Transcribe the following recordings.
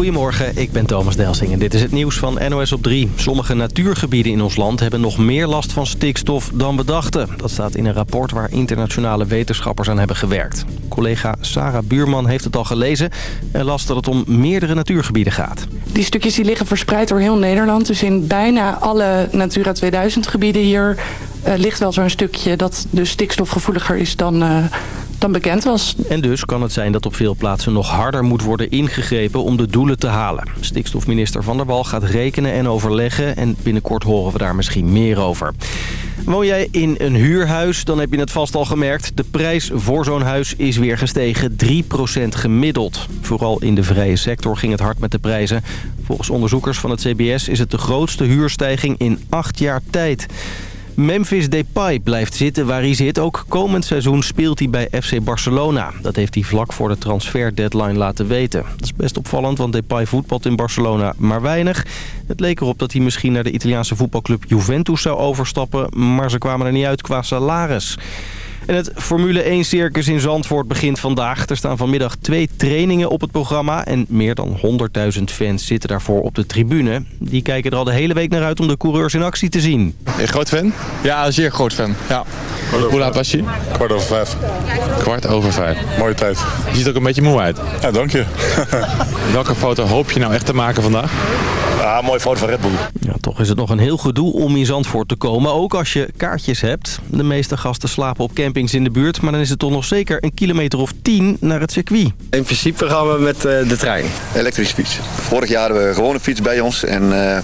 Goedemorgen, ik ben Thomas Delsing en dit is het nieuws van NOS op 3. Sommige natuurgebieden in ons land hebben nog meer last van stikstof dan we dachten. Dat staat in een rapport waar internationale wetenschappers aan hebben gewerkt. Collega Sarah Buurman heeft het al gelezen en las dat het om meerdere natuurgebieden gaat. Die stukjes die liggen verspreid door heel Nederland. Dus in bijna alle Natura 2000 gebieden hier uh, ligt wel zo'n stukje dat dus stikstofgevoeliger is dan... Uh, dan bekend was. En dus kan het zijn dat op veel plaatsen nog harder moet worden ingegrepen om de doelen te halen. Stikstofminister Van der Wal gaat rekenen en overleggen en binnenkort horen we daar misschien meer over. Woon jij in een huurhuis, dan heb je het vast al gemerkt. De prijs voor zo'n huis is weer gestegen, 3% gemiddeld. Vooral in de vrije sector ging het hard met de prijzen. Volgens onderzoekers van het CBS is het de grootste huurstijging in acht jaar tijd. Memphis Depay blijft zitten waar hij zit. Ook komend seizoen speelt hij bij FC Barcelona. Dat heeft hij vlak voor de transfer-deadline laten weten. Dat is best opvallend, want Depay voetbalt in Barcelona maar weinig. Het leek erop dat hij misschien naar de Italiaanse voetbalclub Juventus zou overstappen... maar ze kwamen er niet uit qua salaris. En het Formule 1-circus in Zandvoort begint vandaag. Er staan vanmiddag twee trainingen op het programma... en meer dan 100.000 fans zitten daarvoor op de tribune. Die kijken er al de hele week naar uit om de coureurs in actie te zien. Een groot fan? Ja, zeer groot fan. Ja. Hoe laat was je? Kwart over vijf. Kwart over vijf. Mooie tijd. Je ziet ook een beetje moe uit. Ja, dank je. Welke foto hoop je nou echt te maken vandaag? Ja, mooie foto van Red Bull. Ja, toch is het nog een heel gedoe om in Zandvoort te komen. Ook als je kaartjes hebt. De meeste gasten slapen op campings in de buurt. Maar dan is het toch nog zeker een kilometer of tien naar het circuit. In principe gaan we met uh, de trein. Elektrische fiets. Vorig jaar hadden we gewoon een fiets bij ons. En uh,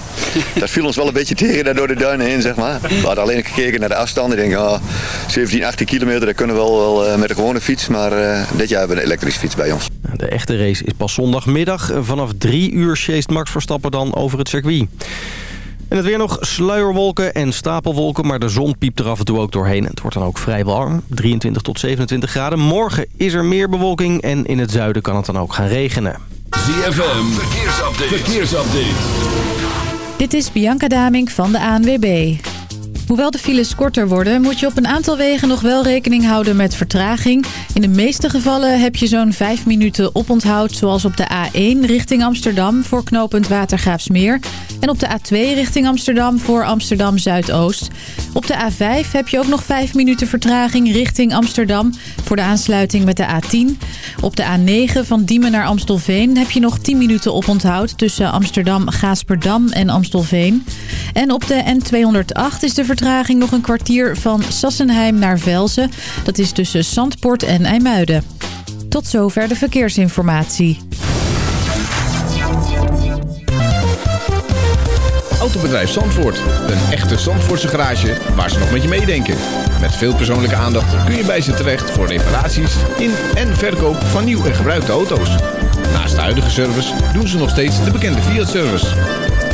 dat viel ons wel een beetje tegen daar door de duinen heen, zeg maar. We hadden alleen gekeken naar de afstand. Ik denk, oh, 17, 18 kilometer, dat kunnen we wel, wel uh, met een gewone fiets. Maar dit jaar hebben we een elektrische fiets bij ons. De echte race is pas zondagmiddag. Vanaf drie uur sjeest Max Verstappen dan over het circuit. En het weer nog sluierwolken en stapelwolken, maar de zon piept er af en toe ook doorheen. Het wordt dan ook vrij warm, 23 tot 27 graden. Morgen is er meer bewolking en in het zuiden kan het dan ook gaan regenen. ZFM, verkeersupdate. verkeersupdate. Dit is Bianca Damink van de ANWB. Hoewel de files korter worden, moet je op een aantal wegen nog wel rekening houden met vertraging. In de meeste gevallen heb je zo'n 5 minuten oponthoud, zoals op de A1 richting Amsterdam voor knooppunt Watergraafsmeer. En op de A2 richting Amsterdam voor Amsterdam Zuidoost. Op de A5 heb je ook nog 5 minuten vertraging richting Amsterdam voor de aansluiting met de A10. Op de A9 van Diemen naar Amstelveen heb je nog 10 minuten oponthoud tussen Amsterdam, Gaasperdam en Amstelveen. En op de N208 is de vertraging nog een kwartier van Sassenheim naar Velzen. Dat is tussen Zandpoort en IJmuiden. Tot zover de verkeersinformatie. Autobedrijf Zandvoort. Een echte Zandvoortse garage waar ze nog met je meedenken. Met veel persoonlijke aandacht kun je bij ze terecht voor reparaties in en verkoop van nieuw en gebruikte auto's. Naast de huidige service doen ze nog steeds de bekende Fiat-service.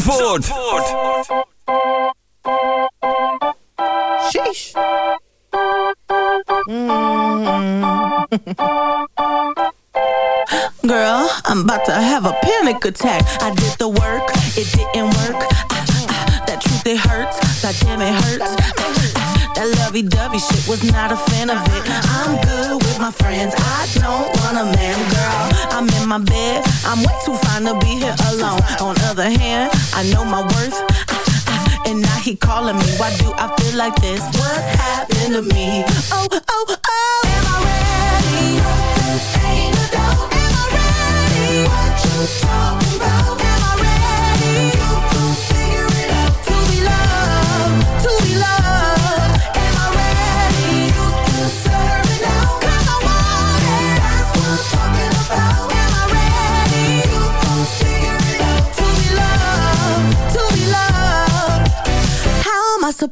ZFM Zandvoort. Sheesh. Girl, I'm about to have a panic attack. I did the work, it didn't work. Ah, ah, that truth, it hurts. God damn, it hurts. That lovey-dovey shit was not a fan of it. I'm good with my friends. I don't want a man, girl. I'm in my bed. I'm way too fine to be here alone. On other hand, I know my worth. And now he calling me. Why do I feel like this? What happened to me? Oh, oh, oh. Am I ready? Ain't no doubt. Am I ready? What you talking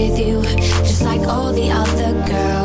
with you, just like all the other girls.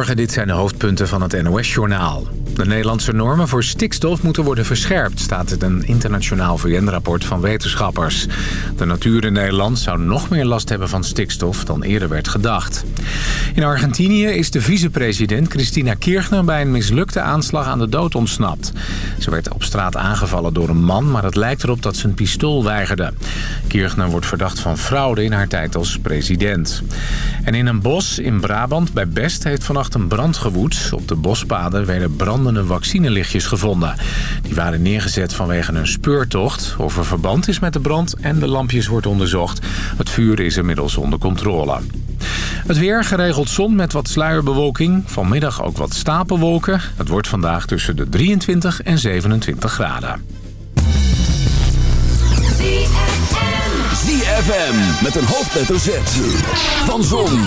Dit zijn de hoofdpunten van het NOS-journaal. De Nederlandse normen voor stikstof moeten worden verscherpt... staat in een internationaal VN-rapport van wetenschappers. De natuur in Nederland zou nog meer last hebben van stikstof... dan eerder werd gedacht. In Argentinië is de vicepresident Cristina Kirchner... bij een mislukte aanslag aan de dood ontsnapt. Ze werd op straat aangevallen door een man... maar het lijkt erop dat ze een pistool weigerde. Kirchner wordt verdacht van fraude in haar tijd als president. En in een bos in Brabant bij Best heeft vannacht een brand gewoed. Op de bospaden werden brandende vaccinelichtjes gevonden. Die waren neergezet vanwege een speurtocht. Of er verband is met de brand en de lampjes wordt onderzocht. Het vuur is inmiddels onder controle. Het weer, geregeld zon met wat sluierbewolking. Vanmiddag ook wat stapelwolken. Het wordt vandaag tussen de 23 en 27 graden. ZFM met een hoofdletter Z. Van Zon,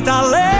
muita.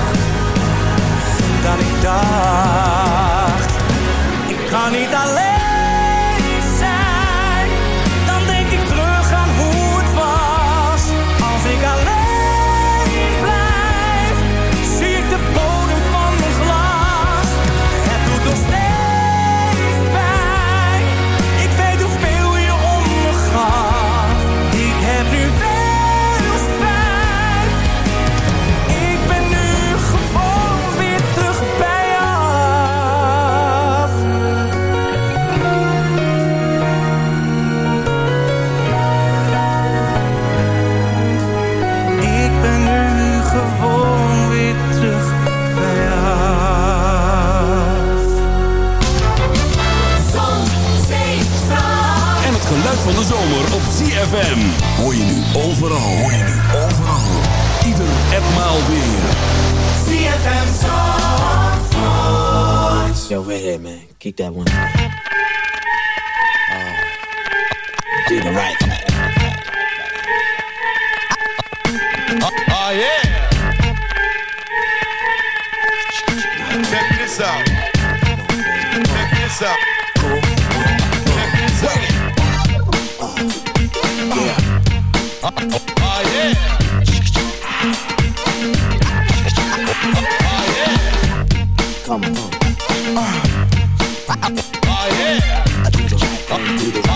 niet alleen ZFM. Hoor je nu overal. Hoor je nu overal. Ieder etmaal weer. ZFM Zandvoort. Yo, right here, man. Keep that one. Uh, do the right thing. Oh, yeah. Check this out. Check this out. Come. Oh, yeah. Oh, yeah.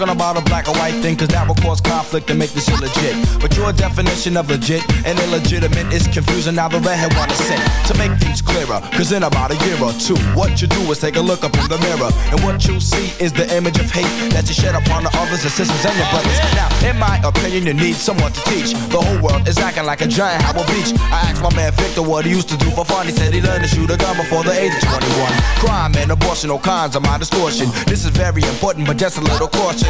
Talking about a black or white thing, cause that will cause conflict and make this illegit. But your definition of legit and illegitimate is confusing. Now the redhead wanna sing to make things clearer. Cause in about a year or two, what you do is take a look up in the mirror. And what you see is the image of hate that you shed upon the others, the sisters, and your brothers. Now, in my opinion, you need someone to teach. The whole world is acting like a giant Howard Beach. I asked my man Victor what he used to do for fun. He said he learned to shoot a gun before the age of 21. Crime and abortion, all kinds of my distortion. This is very important, but just a little caution.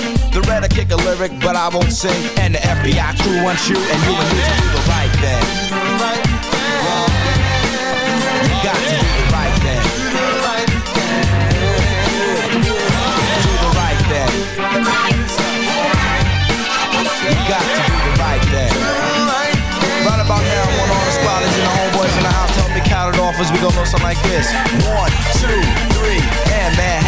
doing. The red I kick a lyric, but I won't sing. And the FBI crew wants you, and you and me to do the right thing. You got to do the right thing. Do the right thing. You got to do the right thing. Right about now, one on the spot and the homeboys in the house. Tell me count it off as we go know something like this. One, two, three, and man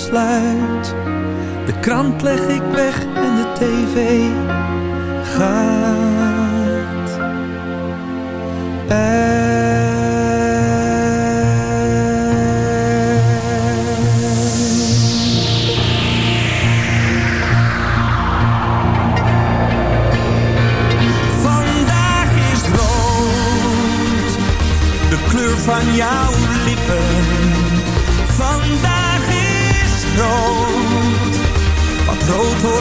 Besluit. De krant leg ik weg en de tv gaat. Vandaag is rood, de kleur van jouw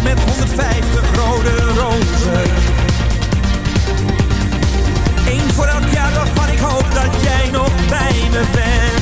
Met 150 rode rozen. Eén voor elk jaar waarvan ik hoop dat jij nog bij me bent.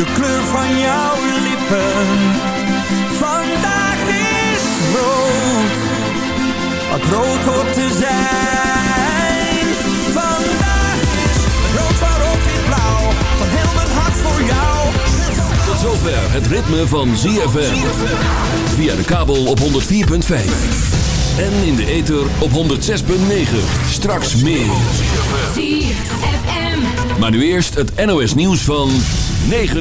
De kleur van jouw lippen. Vandaag is rood. Wat rood hoort te zijn. Vandaag is het rood waarop wit blauw. Van heel mijn hart voor jou. Tot zover het ritme van ZFM. Via de kabel op 104.5. En in de ether op 106.9. Straks meer. Maar nu eerst het NOS nieuws van 9